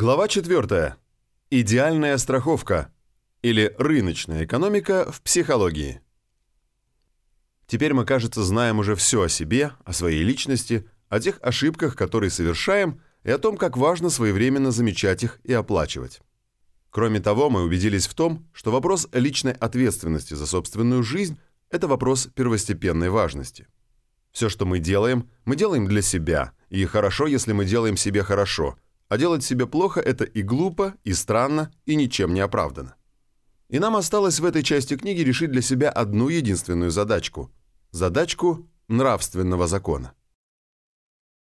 Глава 4. Идеальная страховка или рыночная экономика в психологии. Теперь мы, кажется, знаем уже все о себе, о своей личности, о тех ошибках, которые совершаем, и о том, как важно своевременно замечать их и оплачивать. Кроме того, мы убедились в том, что вопрос личной ответственности за собственную жизнь – это вопрос первостепенной важности. Все, что мы делаем, мы делаем для себя, и хорошо, если мы делаем себе хорошо – а делать себе плохо – это и глупо, и странно, и ничем не оправдано. И нам осталось в этой части книги решить для себя одну единственную задачку – задачку нравственного закона.